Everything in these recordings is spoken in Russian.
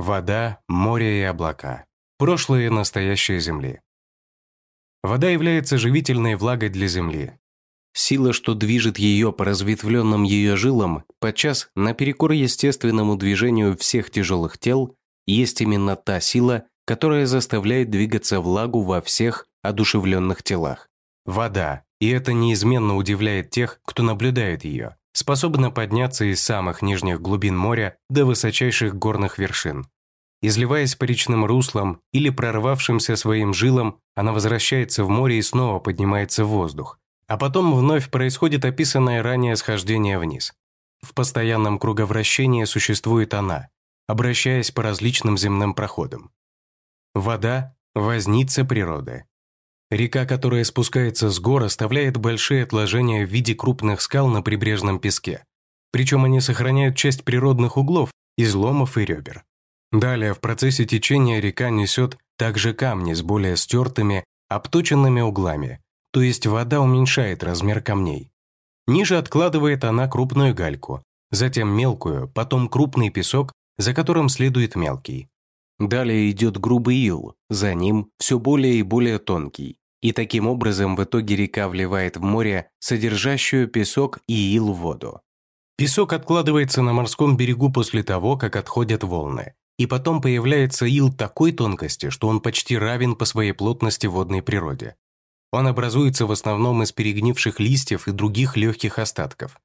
Вода, море и облака. Прошлое и настоящее Земли. Вода является живительной влагой для Земли. Сила, что движет ее по разветвленным ее жилам, подчас наперекор естественному движению всех тяжелых тел, есть именно та сила, которая заставляет двигаться влагу во всех одушевленных телах. Вода, и это неизменно удивляет тех, кто наблюдает ее, способна подняться из самых нижних глубин моря до высочайших горных вершин. Изливаясь по речным руслам или прорвавшимся своим жилам, она возвращается в море и снова поднимается в воздух. А потом вновь происходит описанное ранее схождение вниз. В постоянном круговращении существует она, обращаясь по различным земным проходам. Вода – возница природы. Река, которая спускается с гор, оставляет большие отложения в виде крупных скал на прибрежном песке. Причем они сохраняют часть природных углов, изломов и ребер. Далее в процессе течения река несет также камни с более стертыми, обточенными углами, то есть вода уменьшает размер камней. Ниже откладывает она крупную гальку, затем мелкую, потом крупный песок, за которым следует мелкий. Далее идет грубый ил, за ним все более и более тонкий. И таким образом в итоге река вливает в море содержащую песок и ил в воду. Песок откладывается на морском берегу после того, как отходят волны. И потом появляется ил такой тонкости, что он почти равен по своей плотности водной природе. Он образуется в основном из перегнивших листьев и других легких остатков.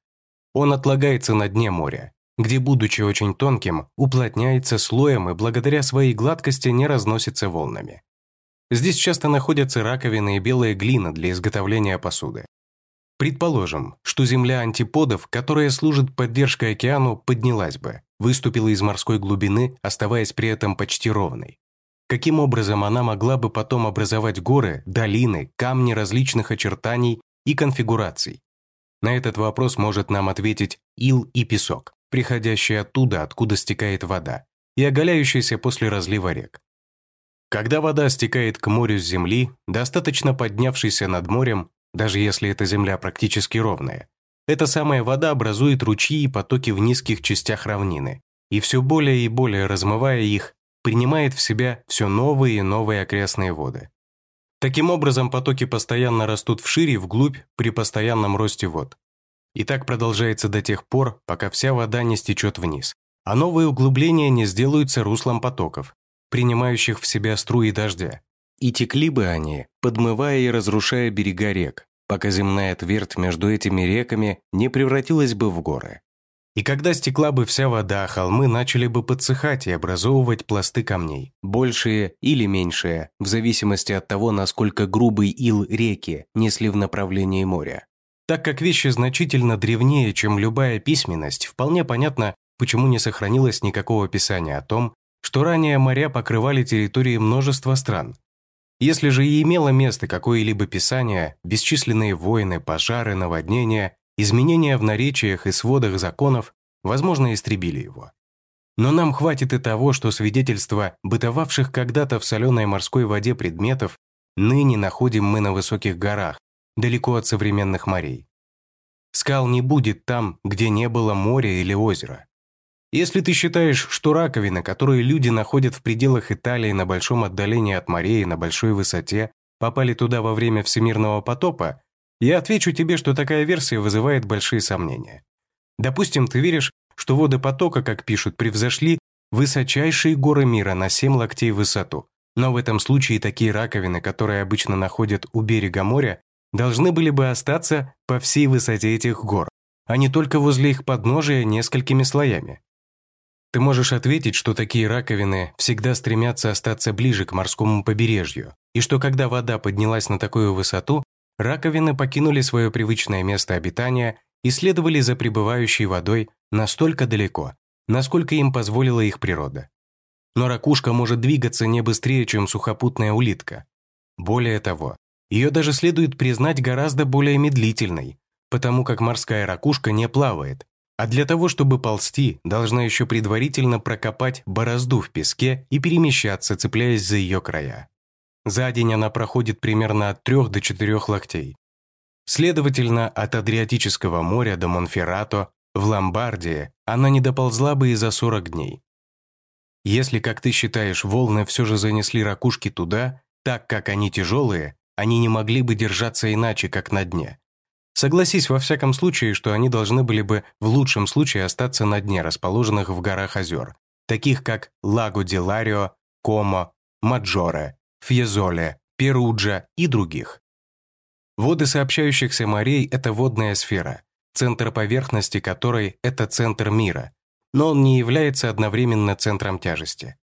Он отлагается на дне моря, где, будучи очень тонким, уплотняется слоем и благодаря своей гладкости не разносится волнами. Здесь часто находятся раковины и белая глина для изготовления посуды. Предположим, что земля антиподов, которая служит поддержкой океану, поднялась бы, выступила из морской глубины, оставаясь при этом почти ровной. Каким образом она могла бы потом образовать горы, долины, камни различных очертаний и конфигураций? На этот вопрос может нам ответить ил и песок, приходящие оттуда, откуда стекает вода, и оголяющиеся после разлива рек. Когда вода стекает к морю с земли, достаточно поднявшейся над морем, даже если эта земля практически ровная, эта самая вода образует ручьи и потоки в низких частях равнины, и все более и более размывая их, принимает в себя все новые и новые окрестные воды. Таким образом, потоки постоянно растут вширь и вглубь при постоянном росте вод. И так продолжается до тех пор, пока вся вода не стечет вниз, а новые углубления не сделаются руслом потоков, принимающих в себя струи дождя. И текли бы они, подмывая и разрушая берега рек, пока земная твердь между этими реками не превратилась бы в горы. И когда стекла бы вся вода, холмы начали бы подсыхать и образовывать пласты камней, большие или меньшие, в зависимости от того, насколько грубый ил реки несли в направлении моря. Так как вещи значительно древнее, чем любая письменность, вполне понятно, почему не сохранилось никакого описания о том, что ранее моря покрывали территории множества стран. Если же и имело место какое-либо писание, бесчисленные войны, пожары, наводнения, изменения в наречиях и сводах законов, возможно, истребили его. Но нам хватит и того, что свидетельства бытовавших когда-то в соленой морской воде предметов ныне находим мы на высоких горах, далеко от современных морей. Скал не будет там, где не было моря или озера. Если ты считаешь, что раковины, которые люди находят в пределах Италии на большом отдалении от морей и на большой высоте, попали туда во время всемирного потопа, я отвечу тебе, что такая версия вызывает большие сомнения. Допустим, ты веришь, что воды потока, как пишут, превзошли высочайшие горы мира на 7 локтей в высоту. Но в этом случае такие раковины, которые обычно находят у берега моря, должны были бы остаться по всей высоте этих гор, а не только возле их подножия несколькими слоями. Ты можешь ответить, что такие раковины всегда стремятся остаться ближе к морскому побережью, и что когда вода поднялась на такую высоту, раковины покинули свое привычное место обитания и следовали за пребывающей водой настолько далеко, насколько им позволила их природа. Но ракушка может двигаться не быстрее, чем сухопутная улитка. Более того, ее даже следует признать гораздо более медлительной, потому как морская ракушка не плавает, а для того, чтобы ползти, должна еще предварительно прокопать борозду в песке и перемещаться, цепляясь за ее края. За день она проходит примерно от 3 до 4 локтей. Следовательно, от Адриатического моря до Монферрато, в Ломбардии, она не доползла бы и за 40 дней. Если, как ты считаешь, волны все же занесли ракушки туда, так как они тяжелые, они не могли бы держаться иначе, как на дне. Согласись во всяком случае, что они должны были бы в лучшем случае остаться на дне расположенных в горах озер, таких как Лаго ди Ларио, Комо, Маджоре, Фьезоле, Перуджа и других. Воды сообщающихся морей – это водная сфера, центр поверхности которой – это центр мира, но он не является одновременно центром тяжести.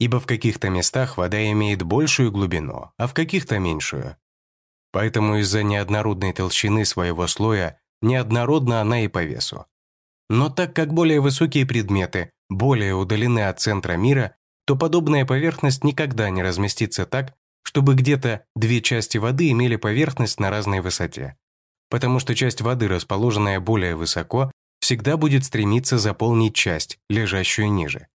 Ибо в каких-то местах вода имеет большую глубину, а в каких-то меньшую. Поэтому из-за неоднородной толщины своего слоя неоднородна она и по весу. Но так как более высокие предметы более удалены от центра мира, то подобная поверхность никогда не разместится так, чтобы где-то две части воды имели поверхность на разной высоте. Потому что часть воды, расположенная более высоко, всегда будет стремиться заполнить часть, лежащую ниже.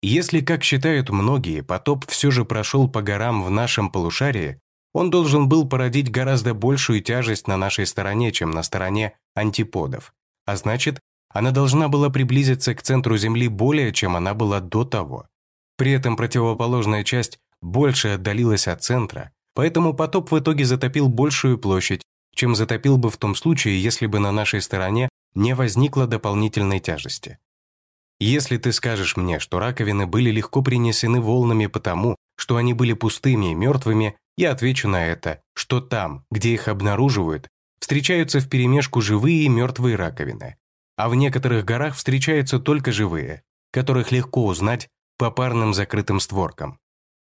Если, как считают многие, потоп все же прошел по горам в нашем полушарии, он должен был породить гораздо большую тяжесть на нашей стороне, чем на стороне антиподов. А значит, она должна была приблизиться к центру Земли более, чем она была до того. При этом противоположная часть больше отдалилась от центра, поэтому потоп в итоге затопил большую площадь, чем затопил бы в том случае, если бы на нашей стороне не возникло дополнительной тяжести. Если ты скажешь мне, что раковины были легко принесены волнами потому, что они были пустыми и мертвыми, я отвечу на это, что там, где их обнаруживают, встречаются вперемешку живые и мертвые раковины, а в некоторых горах встречаются только живые, которых легко узнать по парным закрытым створкам.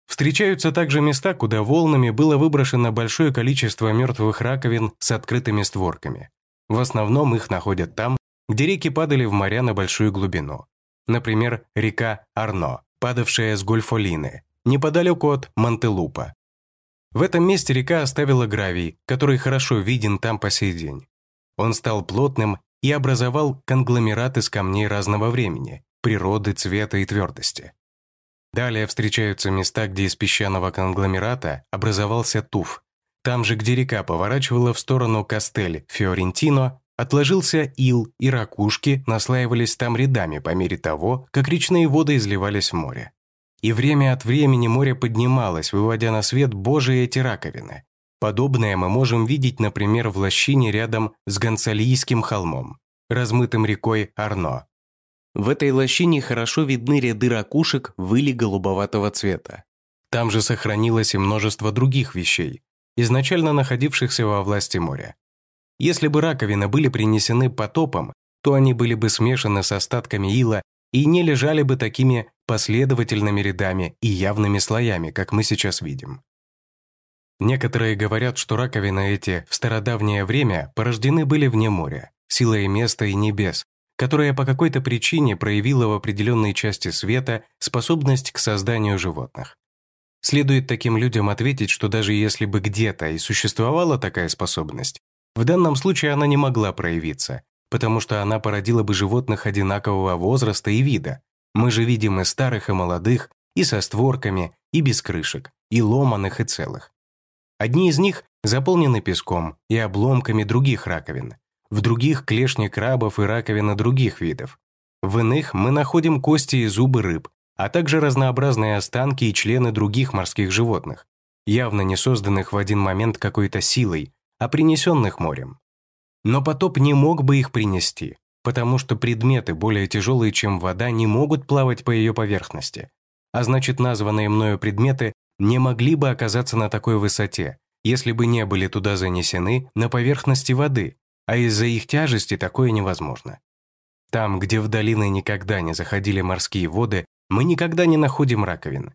Встречаются также места, куда волнами было выброшено большое количество мертвых раковин с открытыми створками. В основном их находят там, где реки падали в моря на большую глубину. Например, река Арно, падавшая с Гольфолины, неподалеку от Монтелупа. В этом месте река оставила гравий, который хорошо виден там по сей день. Он стал плотным и образовал конгломерат из камней разного времени, природы, цвета и твердости. Далее встречаются места, где из песчаного конгломерата образовался туф, там же, где река поворачивала в сторону Кастель, Фиорентино, отложился ил, и ракушки наслаивались там рядами по мере того, как речные воды изливались в море. И время от времени море поднималось, выводя на свет Божие эти раковины. Подобное мы можем видеть, например, в лощине рядом с Гонсалийским холмом, размытым рекой Арно. В этой лощине хорошо видны ряды ракушек выли голубоватого цвета. Там же сохранилось и множество других вещей, изначально находившихся во власти моря. Если бы раковины были принесены потопом, то они были бы смешаны с остатками ила и не лежали бы такими последовательными рядами и явными слоями, как мы сейчас видим. Некоторые говорят, что раковины эти в стародавнее время порождены были вне моря, силой места и небес, которая по какой-то причине проявила в определенной части света способность к созданию животных. Следует таким людям ответить, что даже если бы где-то и существовала такая способность, в данном случае она не могла проявиться, потому что она породила бы животных одинакового возраста и вида. Мы же видим и старых, и молодых, и со створками, и без крышек, и ломаных, и целых. Одни из них заполнены песком и обломками других раковин, в других – клешни крабов и раковины других видов. В иных мы находим кости и зубы рыб, а также разнообразные останки и члены других морских животных, явно не созданных в один момент какой-то силой, а принесенных морем. Но потоп не мог бы их принести, потому что предметы, более тяжелые, чем вода, не могут плавать по ее поверхности, а значит, названные мною предметы не могли бы оказаться на такой высоте, если бы не были туда занесены на поверхности воды, а из-за их тяжести такое невозможно. Там, где в долины никогда не заходили морские воды, мы никогда не находим раковин.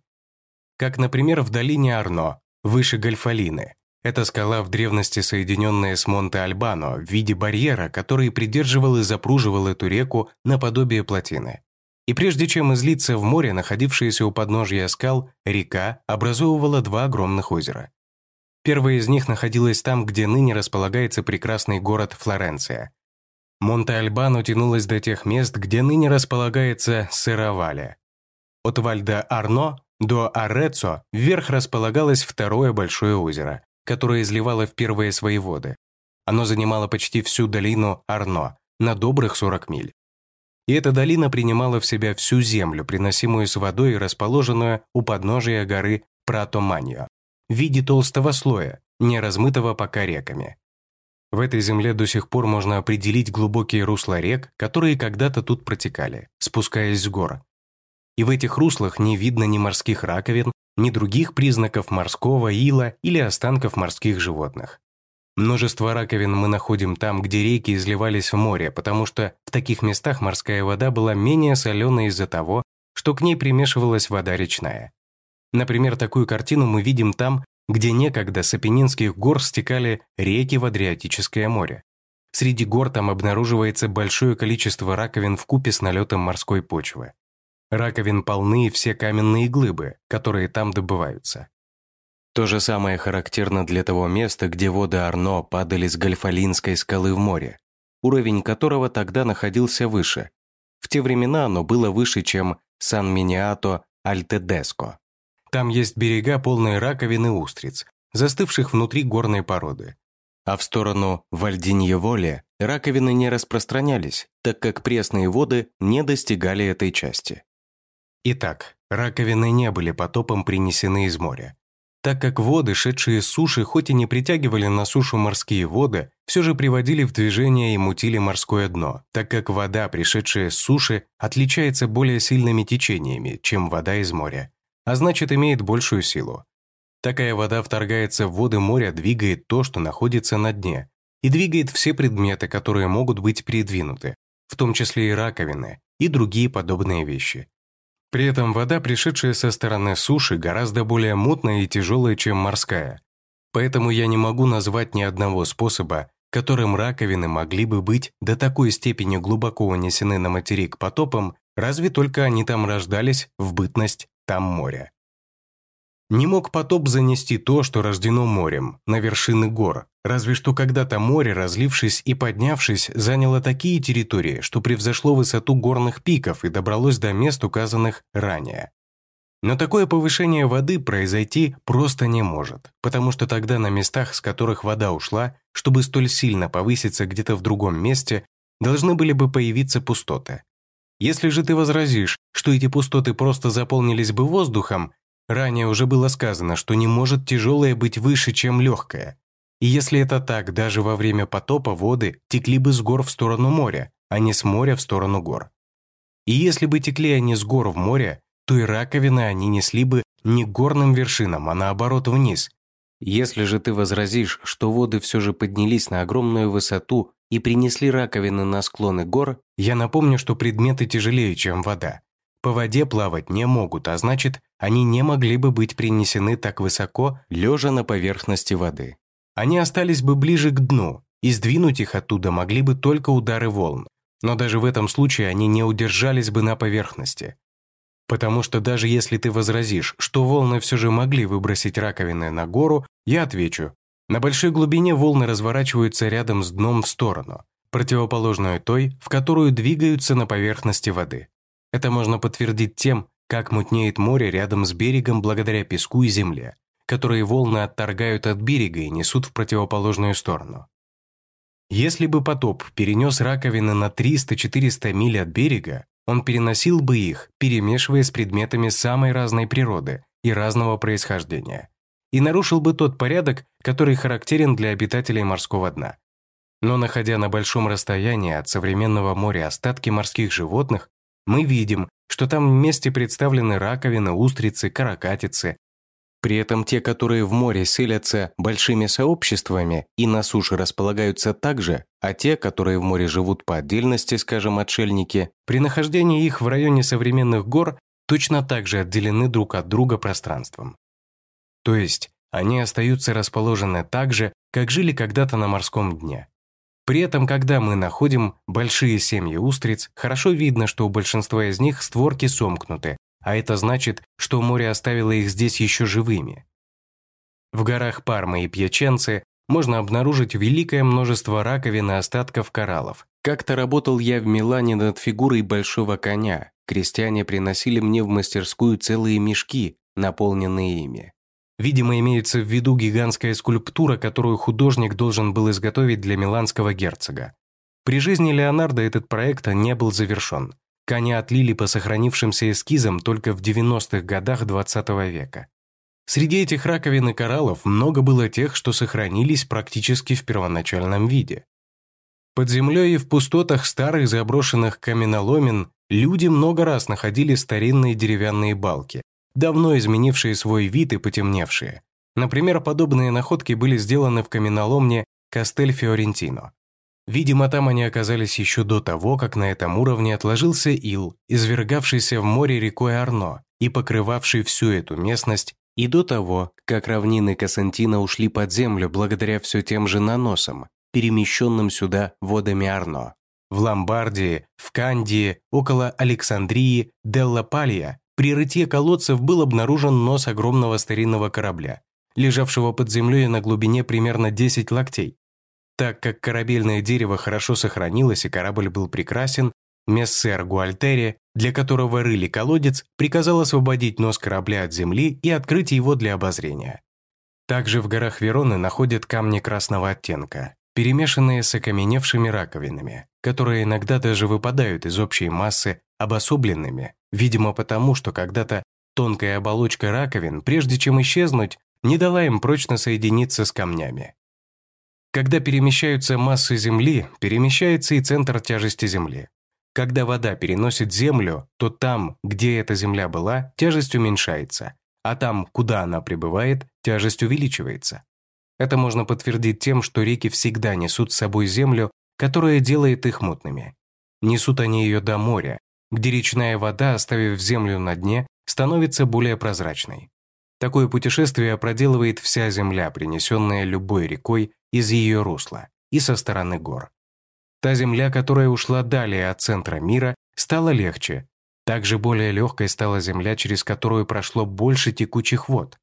Как, например, в долине Арно, выше Гальфалины. Это скала в древности, соединенная с Монте-Альбано в виде барьера, который придерживал и запруживал эту реку наподобие плотины. И прежде чем излиться в море, находившееся у подножья скал, река образовывала два огромных озера. Первое из них находилось там, где ныне располагается прекрасный город Флоренция. Монте-Альбано тянулось до тех мест, где ныне располагается Сыровале. От Вальда Арно до Арецо вверх располагалось второе большое озеро, которое изливало в первые свои воды. Оно занимало почти всю долину Арно, на добрых 40 миль. и эта долина принимала в себя всю землю, приносимую с водой, расположенную у подножия горы Пратоманьо, в виде толстого слоя, не размытого пока реками. В этой земле до сих пор можно определить глубокие русла рек, которые когда-то тут протекали, спускаясь с гор. И в этих руслах не видно ни морских раковин, ни других признаков морского ила или останков морских животных. Множество раковин мы находим там, где реки изливались в море, потому что в таких местах морская вода была менее соленой из-за того, что к ней примешивалась вода речная. Например, такую картину мы видим там, где некогда с Апеннинских гор стекали реки в Адриатическое море. Среди гор там обнаруживается большое количество раковин в купе с налетом морской почвы. Раковин полны все каменные глыбы, которые там добываются. То же самое характерно для того места, где воды Арно падали с Гальфалинской скалы в море, уровень которого тогда находился выше. В те времена оно было выше, чем Сан-Миниато-Альтедеско. Там есть берега, полные раковин и устриц, застывших внутри горной породы. А в сторону Вальдиньеволе раковины не распространялись, так как пресные воды не достигали этой части. Итак, раковины не были потопом принесены из моря. Так как воды, шедшие с суши, хоть и не притягивали на сушу морские воды, все же приводили в движение и мутили морское дно, так как вода, пришедшая с суши, отличается более сильными течениями, чем вода из моря а значит имеет большую силу. Такая вода вторгается в воды моря, двигает то, что находится на дне, и двигает все предметы, которые могут быть передвинуты, в том числе и раковины, и другие подобные вещи. При этом вода, пришедшая со стороны суши, гораздо более мутная и тяжелая, чем морская. Поэтому я не могу назвать ни одного способа, которым раковины могли бы быть до такой степени глубоко унесены на материк потопом, разве только они там рождались в бытность там море. Не мог потоп занести то, что рождено морем, на вершины гор, разве что когда-то море, разлившись и поднявшись, заняло такие территории, что превзошло высоту горных пиков и добралось до мест, указанных ранее. Но такое повышение воды произойти просто не может, потому что тогда на местах, с которых вода ушла, чтобы столь сильно повыситься где-то в другом месте, должны были бы появиться пустоты. Если же ты возразишь, что эти пустоты просто заполнились бы воздухом, ранее уже было сказано, что не может тяжелое быть выше, чем легкое. И если это так, даже во время потопа воды текли бы с гор в сторону моря, а не с моря в сторону гор. И если бы текли они с гор в море, то и раковины они несли бы не к горным вершинам, а наоборот вниз. Если же ты возразишь, что воды все же поднялись на огромную высоту и принесли раковины на склоны гор, я напомню, что предметы тяжелее, чем вода. По воде плавать не могут, а значит, они не могли бы быть принесены так высоко, лежа на поверхности воды. Они остались бы ближе к дну, и сдвинуть их оттуда могли бы только удары волн. Но даже в этом случае они не удержались бы на поверхности. Потому что даже если ты возразишь, что волны все же могли выбросить раковины на гору, я отвечу, на большой глубине волны разворачиваются рядом с дном в сторону, противоположную той, в которую двигаются на поверхности воды. Это можно подтвердить тем, как мутнеет море рядом с берегом благодаря песку и земле, которые волны отторгают от берега и несут в противоположную сторону. Если бы потоп перенес раковины на 300-400 миль от берега, он переносил бы их, перемешивая с предметами самой разной природы и разного происхождения – и нарушил бы тот порядок, который характерен для обитателей морского дна. Но находя на большом расстоянии от современного моря остатки морских животных, мы видим, что там вместе представлены раковины, устрицы, каракатицы. При этом те, которые в море селятся большими сообществами и на суше располагаются также, а те, которые в море живут по отдельности, скажем, отшельники, при нахождении их в районе современных гор точно так же отделены друг от друга пространством. То есть они остаются расположены так же, как жили когда-то на морском дне. При этом, когда мы находим большие семьи устриц, хорошо видно, что у большинства из них створки сомкнуты, а это значит, что море оставило их здесь еще живыми. В горах Пармы и Пьяченцы можно обнаружить великое множество раковин и остатков кораллов. Как-то работал я в Милане над фигурой большого коня. Крестьяне приносили мне в мастерскую целые мешки, наполненные ими. Видимо, имеется в виду гигантская скульптура, которую художник должен был изготовить для миланского герцога. При жизни Леонардо этот проект не был завершен. Коня отлили по сохранившимся эскизам только в 90-х годах 20 -го века. Среди этих раковин и кораллов много было тех, что сохранились практически в первоначальном виде. Под землей и в пустотах старых заброшенных каменоломен люди много раз находили старинные деревянные балки, давно изменившие свой вид и потемневшие. Например, подобные находки были сделаны в каменоломне Кастель Фиорентино. Видимо, там они оказались еще до того, как на этом уровне отложился ил, извергавшийся в море рекой Арно и покрывавший всю эту местность, и до того, как равнины Кассантина ушли под землю благодаря все тем же наносам, перемещенным сюда водами Арно. В Ломбардии, в Кандии, около Александрии, Делла Палья при рытье колодцев был обнаружен нос огромного старинного корабля, лежавшего под землей на глубине примерно 10 локтей. Так как корабельное дерево хорошо сохранилось и корабль был прекрасен, мессер Гуальтери, для которого рыли колодец, приказал освободить нос корабля от земли и открыть его для обозрения. Также в горах Вероны находят камни красного оттенка, перемешанные с окаменевшими раковинами, которые иногда даже выпадают из общей массы обособленными, видимо потому, что когда-то тонкая оболочка раковин, прежде чем исчезнуть, не дала им прочно соединиться с камнями. Когда перемещаются массы Земли, перемещается и центр тяжести Земли. Когда вода переносит Землю, то там, где эта Земля была, тяжесть уменьшается, а там, куда она прибывает, тяжесть увеличивается. Это можно подтвердить тем, что реки всегда несут с собой Землю, которая делает их мутными. Несут они ее до моря, где речная вода, оставив Землю на дне, становится более прозрачной. Такое путешествие проделывает вся земля, принесенная любой рекой из ее русла и со стороны гор. Та земля, которая ушла далее от центра мира, стала легче. Также более легкой стала земля, через которую прошло больше текучих вод.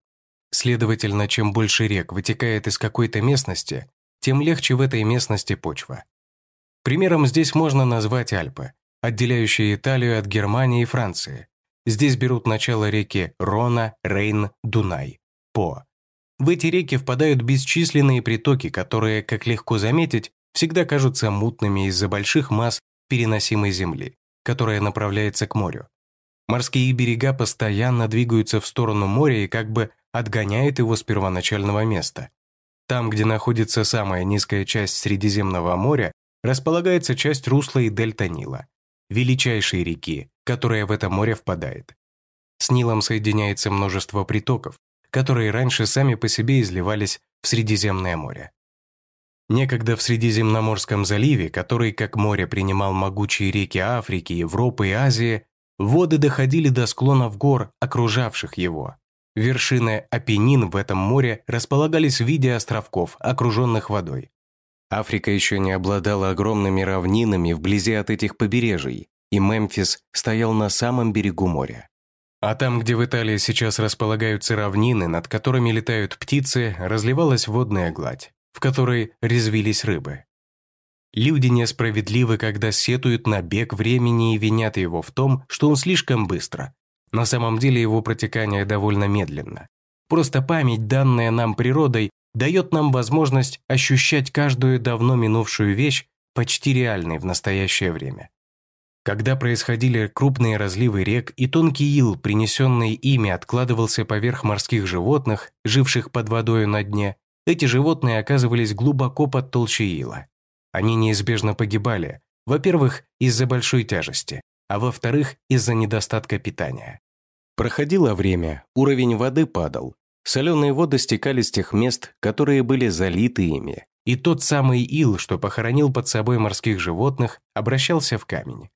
Следовательно, чем больше рек вытекает из какой-то местности, тем легче в этой местности почва. Примером здесь можно назвать Альпы, отделяющие Италию от Германии и Франции. Здесь берут начало реки Рона, Рейн, Дунай, По. В эти реки впадают бесчисленные притоки, которые, как легко заметить, всегда кажутся мутными из-за больших масс переносимой земли, которая направляется к морю. Морские берега постоянно двигаются в сторону моря и как бы отгоняют его с первоначального места. Там, где находится самая низкая часть Средиземного моря, располагается часть русла и дельта Нила, величайшей реки, которая в это море впадает. С Нилом соединяется множество притоков, которые раньше сами по себе изливались в Средиземное море. Некогда в Средиземноморском заливе, который как море принимал могучие реки Африки, Европы и Азии, воды доходили до склонов гор, окружавших его. Вершины Апеннин в этом море располагались в виде островков, окруженных водой. Африка еще не обладала огромными равнинами вблизи от этих побережий, и Мемфис стоял на самом берегу моря. А там, где в Италии сейчас располагаются равнины, над которыми летают птицы, разливалась водная гладь, в которой резвились рыбы. Люди несправедливы, когда сетуют на бег времени и винят его в том, что он слишком быстро. На самом деле его протекание довольно медленно. Просто память, данная нам природой, дает нам возможность ощущать каждую давно минувшую вещь почти реальной в настоящее время. Когда происходили крупные разливы рек и тонкий ил, принесенный ими, откладывался поверх морских животных, живших под водой на дне, эти животные оказывались глубоко под толщей ила. Они неизбежно погибали, во-первых, из-за большой тяжести, а во-вторых, из-за недостатка питания. Проходило время, уровень воды падал, соленые воды стекали с тех мест, которые были залиты ими, и тот самый ил, что похоронил под собой морских животных, обращался в камень.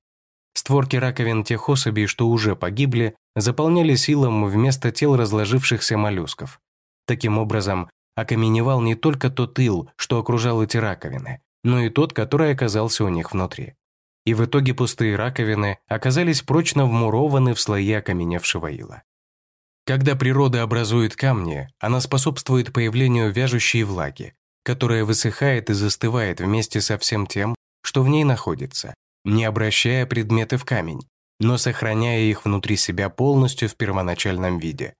Створки раковин тех особей, что уже погибли, заполняли силом вместо тел разложившихся моллюсков. Таким образом, окаменевал не только тот ил, что окружал эти раковины, но и тот, который оказался у них внутри. И в итоге пустые раковины оказались прочно вмурованы в слои окаменевшего ила. Когда природа образует камни, она способствует появлению вяжущей влаги, которая высыхает и застывает вместе со всем тем, что в ней находится, не обращая предметы в камень, но сохраняя их внутри себя полностью в первоначальном виде.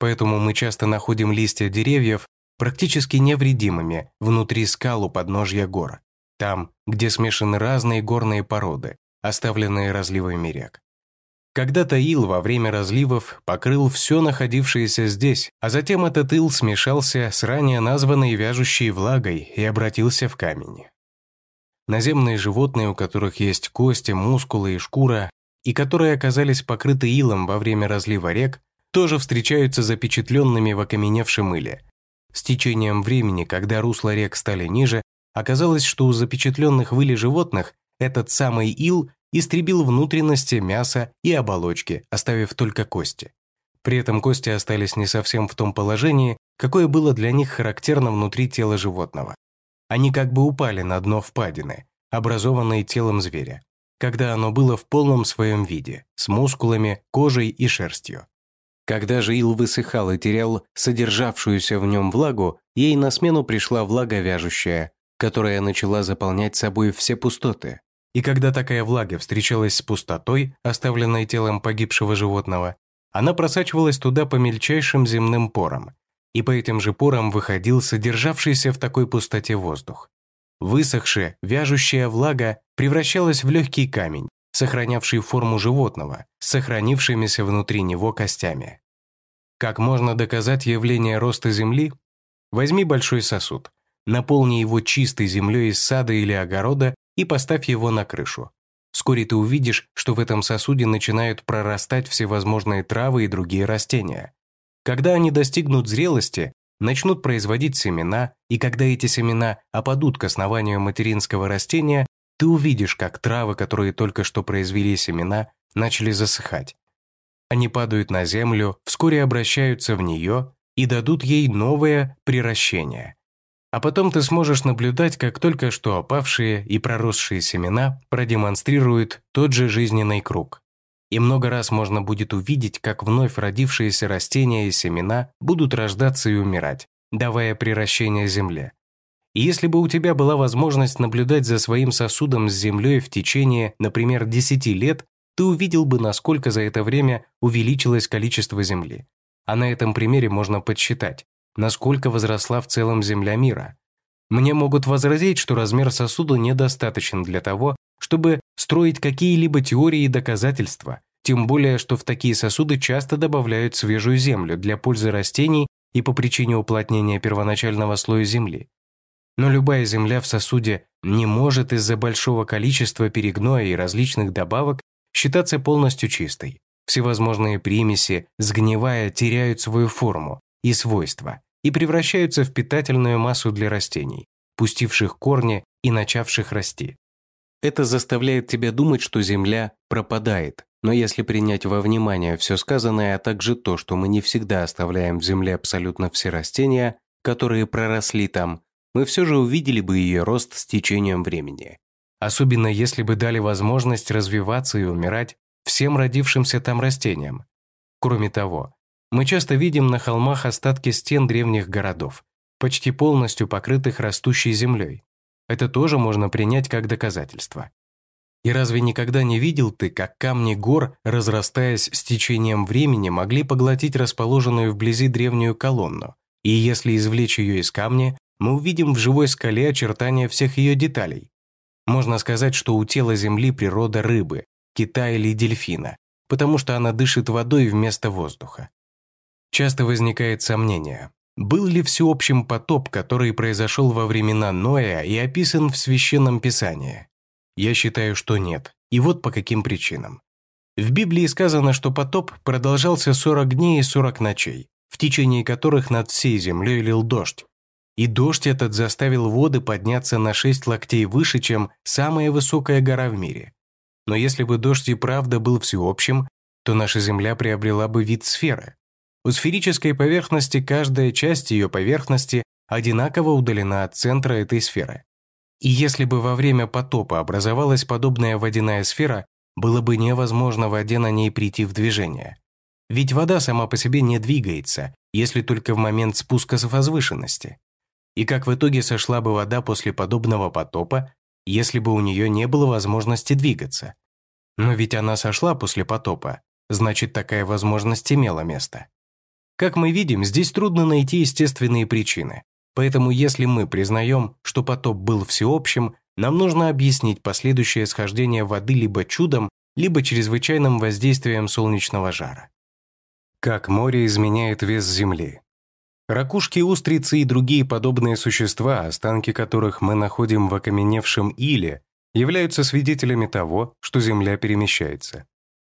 Поэтому мы часто находим листья деревьев практически невредимыми внутри скал у подножья гор, там, где смешаны разные горные породы, оставленные разливами рек. Когда-то ил во время разливов покрыл все находившееся здесь, а затем этот ил смешался с ранее названной вяжущей влагой и обратился в камень. Наземные животные, у которых есть кости, мускулы и шкура, и которые оказались покрыты илом во время разлива рек, тоже встречаются запечатленными в окаменевшем иле. С течением времени, когда русла рек стали ниже, оказалось, что у запечатленных в иле животных этот самый ил истребил внутренности, мясо и оболочки, оставив только кости. При этом кости остались не совсем в том положении, какое было для них характерно внутри тела животного. Они как бы упали на дно впадины, образованной телом зверя, когда оно было в полном своем виде, с мускулами, кожей и шерстью. Когда же ил высыхал и терял содержавшуюся в нем влагу, ей на смену пришла влага вяжущая, которая начала заполнять собой все пустоты, и когда такая влага встречалась с пустотой, оставленной телом погибшего животного, она просачивалась туда по мельчайшим земным порам, и по этим же порам выходил содержавшийся в такой пустоте воздух. Высохшая, вяжущая влага превращалась в легкий камень, сохранявший форму животного, сохранившимися внутри него костями. Как можно доказать явление роста Земли? Возьми большой сосуд, наполни его чистой землей из сада или огорода и поставь его на крышу. Вскоре ты увидишь, что в этом сосуде начинают прорастать всевозможные травы и другие растения. Когда они достигнут зрелости, начнут производить семена, и когда эти семена опадут к основанию материнского растения, ты увидишь, как травы, которые только что произвели семена, начали засыхать. Они падают на землю, вскоре обращаются в нее и дадут ей новое приращение – а потом ты сможешь наблюдать, как только что опавшие и проросшие семена продемонстрируют тот же жизненный круг. И много раз можно будет увидеть, как вновь родившиеся растения и семена будут рождаться и умирать, давая приращение земле. Если бы у тебя была возможность наблюдать за своим сосудом с землей в течение, например, 10 лет, ты увидел бы, насколько за это время увеличилось количество земли. А на этом примере можно подсчитать, насколько возросла в целом земля мира. Мне могут возразить, что размер сосуда недостаточен для того, чтобы строить какие-либо теории и доказательства, тем более, что в такие сосуды часто добавляют свежую землю для пользы растений и по причине уплотнения первоначального слоя земли. Но любая земля в сосуде не может из-за большого количества перегноя и различных добавок считаться полностью чистой. Всевозможные примеси, сгнивая, теряют свою форму, и свойства и превращаются в питательную массу для растений, пустивших корни и начавших расти. Это заставляет тебя думать, что Земля пропадает, но если принять во внимание все сказанное, а также то, что мы не всегда оставляем в Земле абсолютно все растения, которые проросли там, мы все же увидели бы ее рост с течением времени. Особенно если бы дали возможность развиваться и умирать всем родившимся там растениям. Кроме того, мы часто видим на холмах остатки стен древних городов, почти полностью покрытых растущей землей. Это тоже можно принять как доказательство. И разве никогда не видел ты, как камни гор, разрастаясь с течением времени, могли поглотить расположенную вблизи древнюю колонну? И если извлечь ее из камня, мы увидим в живой скале очертания всех ее деталей. Можно сказать, что у тела Земли природа рыбы, кита или дельфина, потому что она дышит водой вместо воздуха. Часто возникает сомнение, был ли всеобщим потоп, который произошел во времена Ноя и описан в Священном Писании? Я считаю, что нет, и вот по каким причинам. В Библии сказано, что потоп продолжался 40 дней и 40 ночей, в течение которых над всей землей лил дождь. И дождь этот заставил воды подняться на 6 локтей выше, чем самая высокая гора в мире. Но если бы дождь и правда был всеобщим, то наша земля приобрела бы вид сферы. У сферической поверхности каждая часть ее поверхности одинаково удалена от центра этой сферы. И если бы во время потопа образовалась подобная водяная сфера, было бы невозможно воде на ней прийти в движение. Ведь вода сама по себе не двигается, если только в момент спуска с возвышенности. И как в итоге сошла бы вода после подобного потопа, если бы у нее не было возможности двигаться? Но ведь она сошла после потопа, значит такая возможность имела место. Как мы видим, здесь трудно найти естественные причины. Поэтому если мы признаем, что потоп был всеобщим, нам нужно объяснить последующее схождение воды либо чудом, либо чрезвычайным воздействием солнечного жара. Как море изменяет вес Земли. Ракушки, устрицы и другие подобные существа, останки которых мы находим в окаменевшем иле, являются свидетелями того, что Земля перемещается.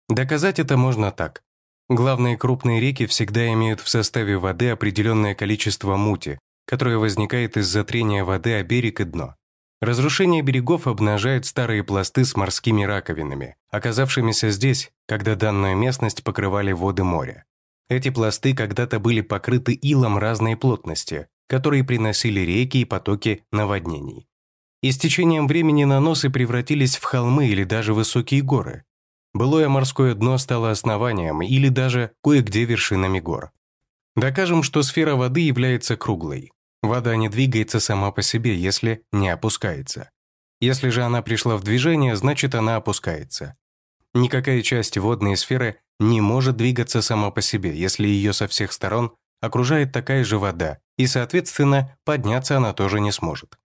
Доказать это можно так. Главные крупные реки всегда имеют в составе воды определенное количество мути, которое возникает из-за трения воды о берег и дно. Разрушение берегов обнажает старые пласты с морскими раковинами, оказавшимися здесь, когда данную местность покрывали воды моря. Эти пласты когда-то были покрыты илом разной плотности, которые приносили реки и потоки наводнений. И с течением времени наносы превратились в холмы или даже высокие горы. Былое морское дно стало основанием или даже кое-где вершинами гор. Докажем, что сфера воды является круглой. Вода не двигается сама по себе, если не опускается. Если же она пришла в движение, значит она опускается. Никакая часть водной сферы не может двигаться сама по себе, если ее со всех сторон окружает такая же вода, и, соответственно, подняться она тоже не сможет.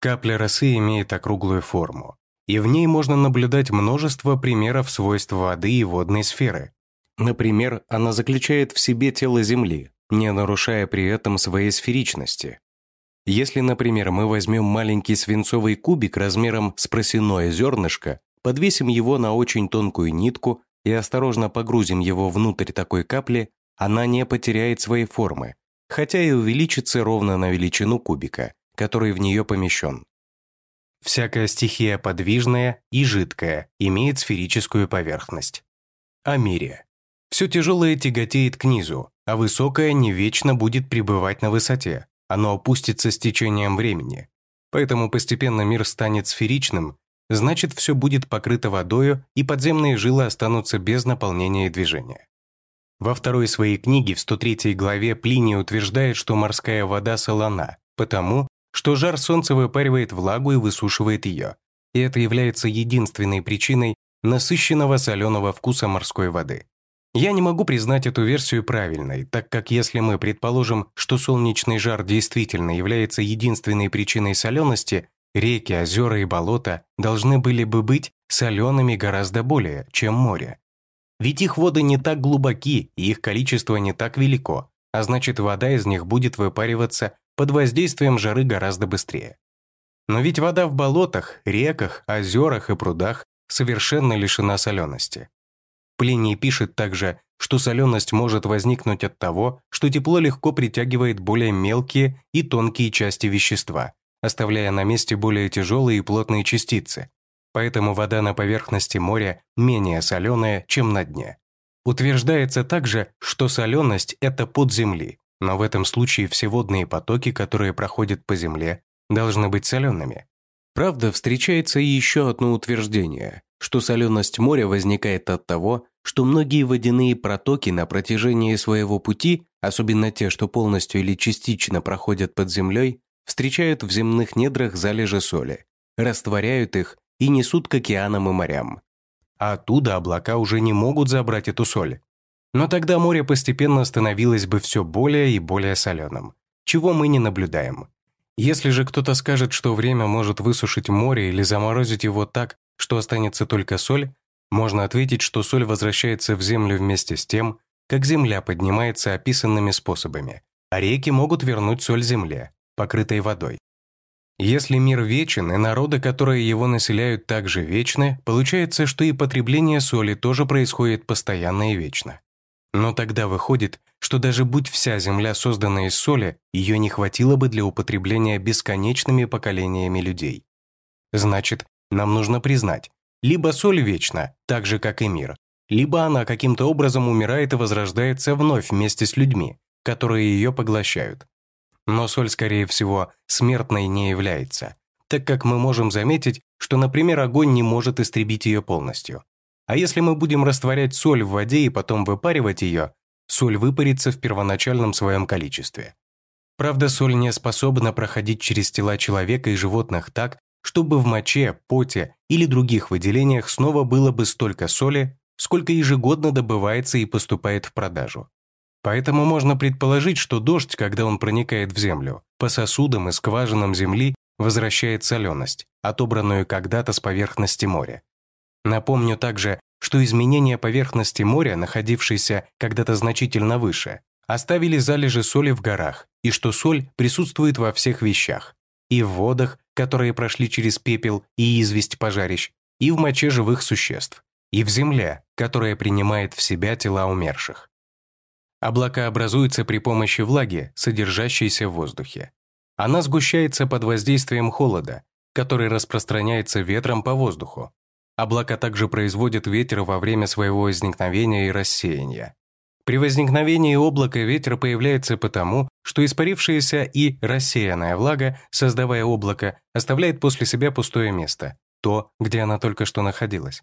Капля росы имеет округлую форму, и в ней можно наблюдать множество примеров свойств воды и водной сферы. Например, она заключает в себе тело Земли, не нарушая при этом своей сферичности. Если, например, мы возьмем маленький свинцовый кубик размером с просяное зернышко, подвесим его на очень тонкую нитку и осторожно погрузим его внутрь такой капли, она не потеряет своей формы, хотя и увеличится ровно на величину кубика, который в нее помещен. Всякая стихия подвижная и жидкая имеет сферическую поверхность. О мире. Все тяжелое тяготеет к низу, а высокое не вечно будет пребывать на высоте, оно опустится с течением времени. Поэтому постепенно мир станет сферичным значит все будет покрыто водою, и подземные жилы останутся без наполнения и движения. Во второй своей книге в 103 главе Плиний утверждает, что морская вода солона, потому что жар солнца выпаривает влагу и высушивает ее, и это является единственной причиной насыщенного соленого вкуса морской воды. Я не могу признать эту версию правильной, так как если мы предположим, что солнечный жар действительно является единственной причиной солености, Реки, озера и болота должны были бы быть солеными гораздо более, чем море. Ведь их воды не так глубоки и их количество не так велико, а значит вода из них будет выпариваться под воздействием жары гораздо быстрее. Но ведь вода в болотах, реках, озерах и прудах совершенно лишена солености. Плиний пишет также, что соленость может возникнуть от того, что тепло легко притягивает более мелкие и тонкие части вещества, оставляя на месте более тяжелые и плотные частицы. Поэтому вода на поверхности моря менее соленая, чем на дне. Утверждается также, что соленость – это под земли, но в этом случае все водные потоки, которые проходят по земле, должны быть солеными. Правда, встречается и еще одно утверждение, что соленость моря возникает от того, что многие водяные протоки на протяжении своего пути, особенно те, что полностью или частично проходят под землей, встречают в земных недрах залежи соли, растворяют их и несут к океанам и морям. А оттуда облака уже не могут забрать эту соль. Но тогда море постепенно становилось бы все более и более соленым, чего мы не наблюдаем. Если же кто-то скажет, что время может высушить море или заморозить его так, что останется только соль, можно ответить, что соль возвращается в землю вместе с тем, как земля поднимается описанными способами, а реки могут вернуть соль земле, покрытой водой. Если мир вечен, и народы, которые его населяют, также вечны, получается, что и потребление соли тоже происходит постоянно и вечно. Но тогда выходит, что даже будь вся Земля создана из соли, ее не хватило бы для употребления бесконечными поколениями людей. Значит, нам нужно признать, либо соль вечна, так же, как и мир, либо она каким-то образом умирает и возрождается вновь вместе с людьми, которые ее поглощают. Но соль, скорее всего, смертной не является, так как мы можем заметить, что, например, огонь не может истребить ее полностью. А если мы будем растворять соль в воде и потом выпаривать ее, соль выпарится в первоначальном своем количестве. Правда, соль не способна проходить через тела человека и животных так, чтобы в моче, поте или других выделениях снова было бы столько соли, сколько ежегодно добывается и поступает в продажу. Поэтому можно предположить, что дождь, когда он проникает в землю, по сосудам и скважинам земли возвращает соленость, отобранную когда-то с поверхности моря. Напомню также, что изменения поверхности моря, находившейся когда-то значительно выше, оставили залежи соли в горах, и что соль присутствует во всех вещах, и в водах, которые прошли через пепел и известь пожарищ, и в моче живых существ, и в земле, которая принимает в себя тела умерших. Облака образуются при помощи влаги, содержащейся в воздухе. Она сгущается под воздействием холода, который распространяется ветром по воздуху. Облака также производят ветер во время своего возникновения и рассеяния. При возникновении облака ветер появляется потому, что испарившаяся и рассеянная влага, создавая облако, оставляет после себя пустое место, то, где она только что находилась.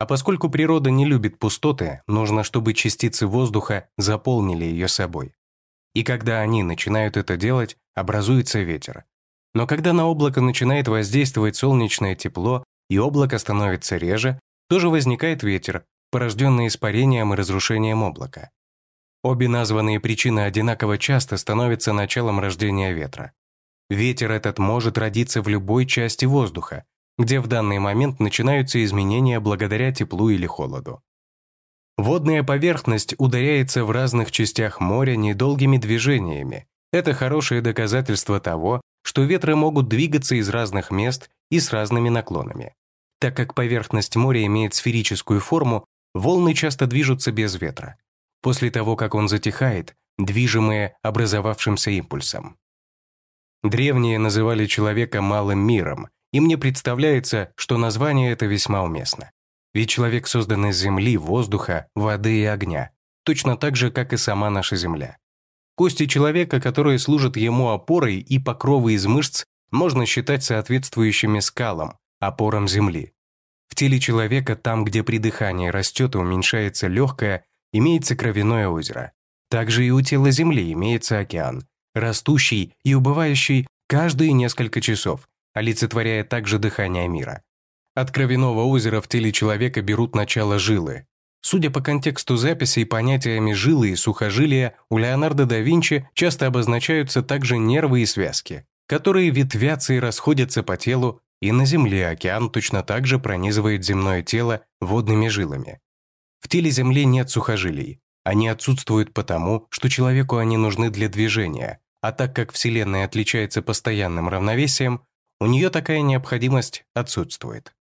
А поскольку природа не любит пустоты, нужно, чтобы частицы воздуха заполнили ее собой. И когда они начинают это делать, образуется ветер. Но когда на облако начинает воздействовать солнечное тепло, и облако становится реже, тоже возникает ветер, порожденный испарением и разрушением облака. Обе названные причины одинаково часто становятся началом рождения ветра. Ветер этот может родиться в любой части воздуха, где в данный момент начинаются изменения благодаря теплу или холоду. Водная поверхность ударяется в разных частях моря недолгими движениями. Это хорошее доказательство того, что ветры могут двигаться из разных мест и с разными наклонами. Так как поверхность моря имеет сферическую форму, волны часто движутся без ветра. После того, как он затихает, движимые образовавшимся импульсом. Древние называли человека малым миром, и мне представляется, что название это весьма уместно. Ведь человек создан из земли, воздуха, воды и огня, точно так же, как и сама наша Земля. Кости человека, которые служат ему опорой и покровы из мышц, можно считать соответствующими скалам, опорам Земли. В теле человека, там, где при дыхании растет и уменьшается легкое, имеется кровяное озеро. Также и у тела Земли имеется океан, растущий и убывающий каждые несколько часов, олицетворяя также дыхание мира. От кровяного озера в теле человека берут начало жилы. Судя по контексту записей, понятиями жилы и сухожилия у Леонардо да Винчи часто обозначаются также нервы и связки, которые ветвятся и расходятся по телу, и на Земле океан точно так же пронизывает земное тело водными жилами. В теле Земли нет сухожилий. Они отсутствуют потому, что человеку они нужны для движения, а так как Вселенная отличается постоянным равновесием, у нее такая необходимость отсутствует.